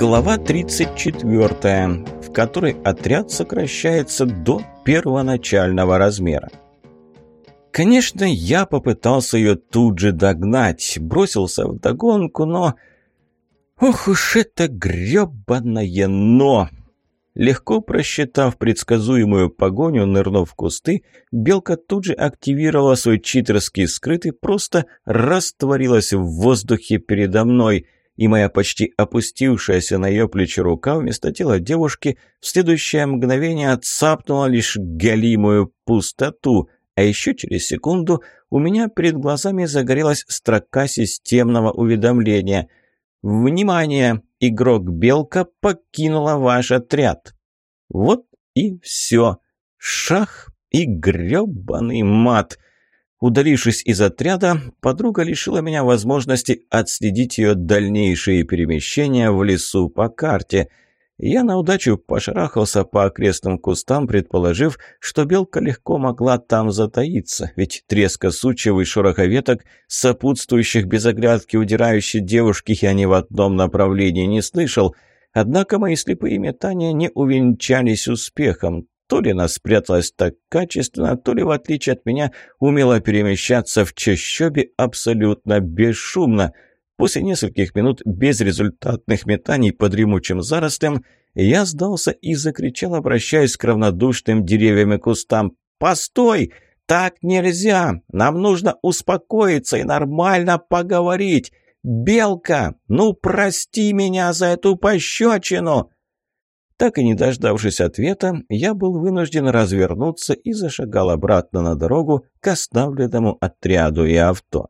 Глава 34, в которой отряд сокращается до первоначального размера. Конечно, я попытался ее тут же догнать, бросился в догонку, но... Ох уж это грёбаное «но!» Легко просчитав предсказуемую погоню, нырнув в кусты, белка тут же активировала свой читерский скрыт и просто растворилась в воздухе передо мной – и моя почти опустившаяся на ее плечо рука вместо тела девушки в следующее мгновение отцапнула лишь галимую пустоту, а еще через секунду у меня перед глазами загорелась строка системного уведомления. «Внимание! Игрок-белка покинула ваш отряд!» Вот и все. Шах и грёбаный мат — Удалившись из отряда, подруга лишила меня возможности отследить ее дальнейшие перемещения в лесу по карте. Я на удачу пошарахался по окрестным кустам, предположив, что белка легко могла там затаиться, ведь треска сучьев и шороха веток, сопутствующих без оглядки удирающей девушки, я ни в одном направлении не слышал — Однако мои слепые метания не увенчались успехом. То ли она спряталась так качественно, то ли, в отличие от меня, умела перемещаться в чащобе абсолютно бесшумно. После нескольких минут безрезультатных метаний под дремучим зарослям я сдался и закричал, обращаясь к равнодушным деревьям и кустам. «Постой! Так нельзя! Нам нужно успокоиться и нормально поговорить! Белка, ну прости меня за эту пощечину!» Так и не дождавшись ответа, я был вынужден развернуться и зашагал обратно на дорогу к оставленному отряду и авто.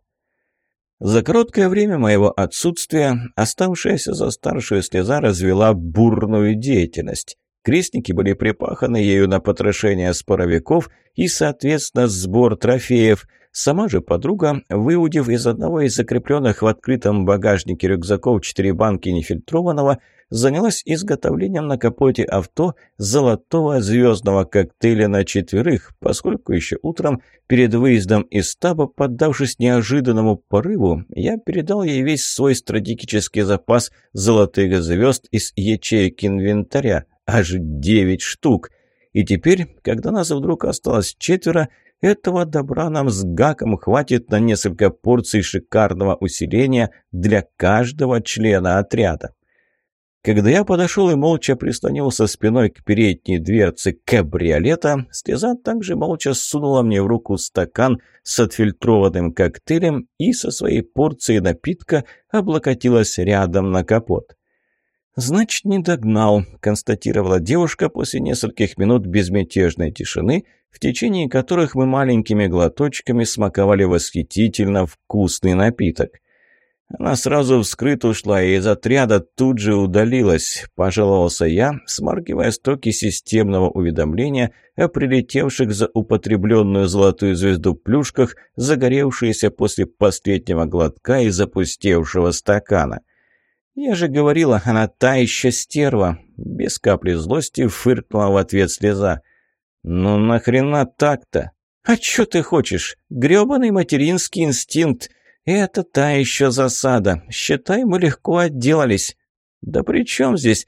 За короткое время моего отсутствия оставшаяся за старшую слеза развела бурную деятельность. Крестники были припаханы ею на потрошение споровиков и, соответственно, сбор трофеев – Сама же подруга, выудив из одного из закрепленных в открытом багажнике рюкзаков четыре банки нефильтрованного, занялась изготовлением на капоте авто золотого звездного коктейля на четверых, поскольку еще утром перед выездом из стаба, поддавшись неожиданному порыву, я передал ей весь свой стратегический запас золотых звезд из ячеек инвентаря, аж девять штук. И теперь, когда нас вдруг осталось четверо, этого добра нам с Гаком хватит на несколько порций шикарного усиления для каждого члена отряда. Когда я подошел и молча прислонился спиной к передней дверце кабриолета, слеза также молча сунула мне в руку стакан с отфильтрованным коктейлем и со своей порцией напитка облокотилась рядом на капот. «Значит, не догнал», – констатировала девушка после нескольких минут безмятежной тишины, в течение которых мы маленькими глоточками смаковали восхитительно вкусный напиток. Она сразу вскрыт ушла и из отряда тут же удалилась, пожаловался я, смаргивая стоки системного уведомления о прилетевших за употребленную золотую звезду плюшках, загоревшиеся после последнего глотка из запустевшего стакана. «Я же говорила, она та еще стерва!» Без капли злости фыркнула в ответ слеза. «Ну нахрена так-то? А чё ты хочешь? Грёбаный материнский инстинкт! Это та еще засада. Считай, мы легко отделались». «Да при чем здесь?»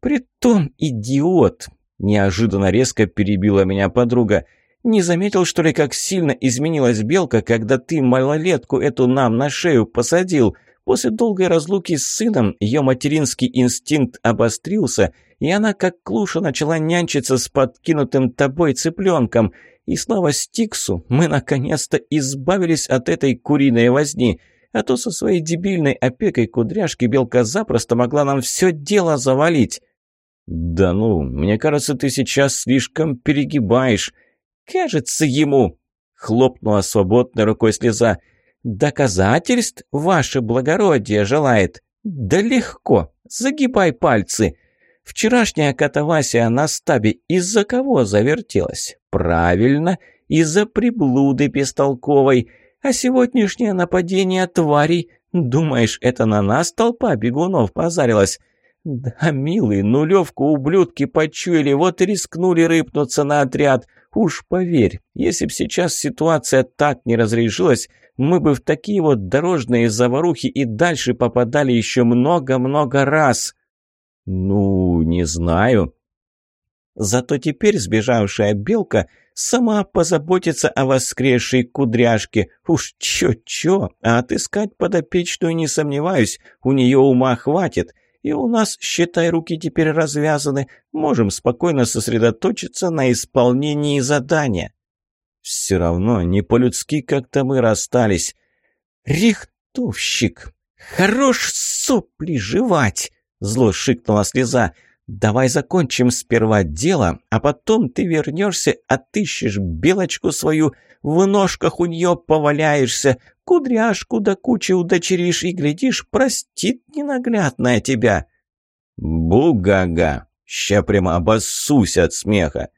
«Притом, идиот!» Неожиданно резко перебила меня подруга. «Не заметил, что ли, как сильно изменилась белка, когда ты малолетку эту нам на шею посадил?» После долгой разлуки с сыном ее материнский инстинкт обострился, и она как клуша начала нянчиться с подкинутым тобой цыпленком. И слава Стиксу, мы наконец-то избавились от этой куриной возни. А то со своей дебильной опекой кудряшки белка запросто могла нам все дело завалить. «Да ну, мне кажется, ты сейчас слишком перегибаешь». «Кажется ему!» — хлопнула свободной рукой слеза. «Доказательств ваше благородие желает?» «Да легко. Загибай пальцы». Вчерашняя катавасия на стабе из-за кого завертелась? Правильно, из-за приблуды бестолковой. А сегодняшнее нападение тварей, думаешь, это на нас толпа бегунов позарилась? Да, милый, нулевку ублюдки почуяли, вот и рискнули рыпнуться на отряд. Уж поверь, если б сейчас ситуация так не разрешилась, мы бы в такие вот дорожные заварухи и дальше попадали еще много-много раз. Ну, не знаю. Зато теперь сбежавшая белка сама позаботится о воскресшей кудряшке. Уж чё-чё, а отыскать подопечную не сомневаюсь, у нее ума хватит. И у нас, считай, руки теперь развязаны, можем спокойно сосредоточиться на исполнении задания. Все равно не по-людски как-то мы расстались. Рихтовщик, хорош сопли жевать, зло шикнула слеза. «Давай закончим сперва дело, а потом ты вернешься, отыщешь белочку свою, в ножках у нее поваляешься, кудряшку до кучи удочеришь и, глядишь, простит ненаглядная тебя». «Бугага! Ща прямо обоссусь от смеха!»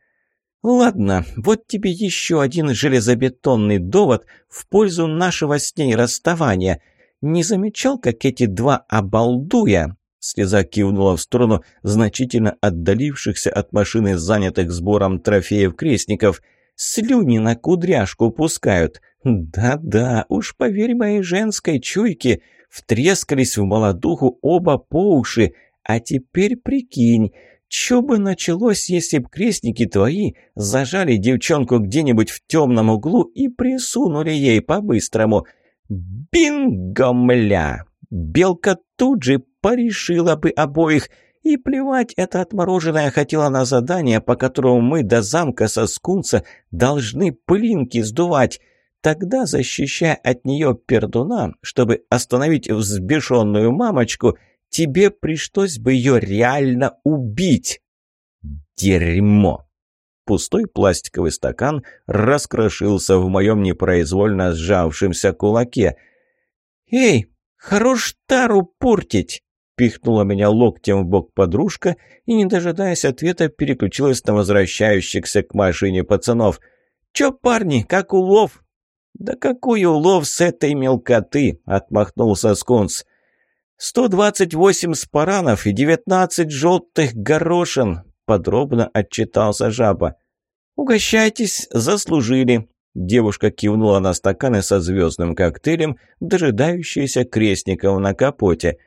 «Ладно, вот тебе еще один железобетонный довод в пользу нашего с ней расставания. Не замечал, как эти два обалдуя Слеза кивнула в сторону значительно отдалившихся от машины, занятых сбором трофеев крестников. «Слюни на кудряшку пускают. Да-да, уж поверь моей женской чуйке, втрескались в молодуху оба по уши. А теперь прикинь, что бы началось, если б крестники твои зажали девчонку где-нибудь в темном углу и присунули ей по-быстрому? Бинго, мля!» Белка тут же порешила бы обоих. И плевать, эта отмороженная хотела на задание, по которому мы до замка Соскунца должны пылинки сдувать. Тогда, защищая от нее пердуна, чтобы остановить взбешенную мамочку, тебе пришлось бы ее реально убить. Дерьмо! Пустой пластиковый стакан раскрошился в моем непроизвольно сжавшемся кулаке. «Эй, хорош тару портить!» пихнула меня локтем в бок подружка и, не дожидаясь ответа, переключилась на возвращающихся к машине пацанов. «Чё, парни, как улов?» «Да какой улов с этой мелкоты?» — отмахнулся Скунс. «Сто двадцать восемь спаранов и девятнадцать желтых горошин», — подробно отчитался жаба. «Угощайтесь, заслужили». Девушка кивнула на стаканы со звездным коктейлем, дожидающиеся крестников на капоте —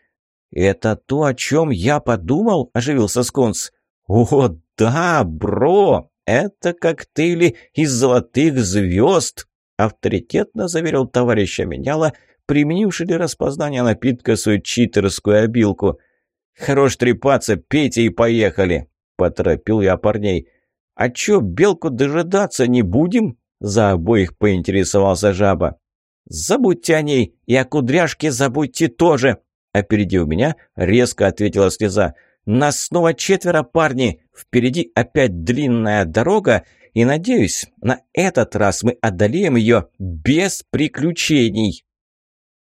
«Это то, о чем я подумал?» – оживился Скунс. «О, да, бро! Это коктейли из золотых звезд!» – авторитетно заверил товарища Меняла, применивший для распознания напитка свою читерскую обилку. «Хорош трепаться, пейте и поехали!» – поторопил я парней. «А чё, белку дожидаться не будем?» – за обоих поинтересовался жаба. «Забудьте о ней, и о кудряшке забудьте тоже!» Опередив меня, резко ответила слеза. «Нас снова четверо, парни! Впереди опять длинная дорога, и, надеюсь, на этот раз мы одолеем ее без приключений!»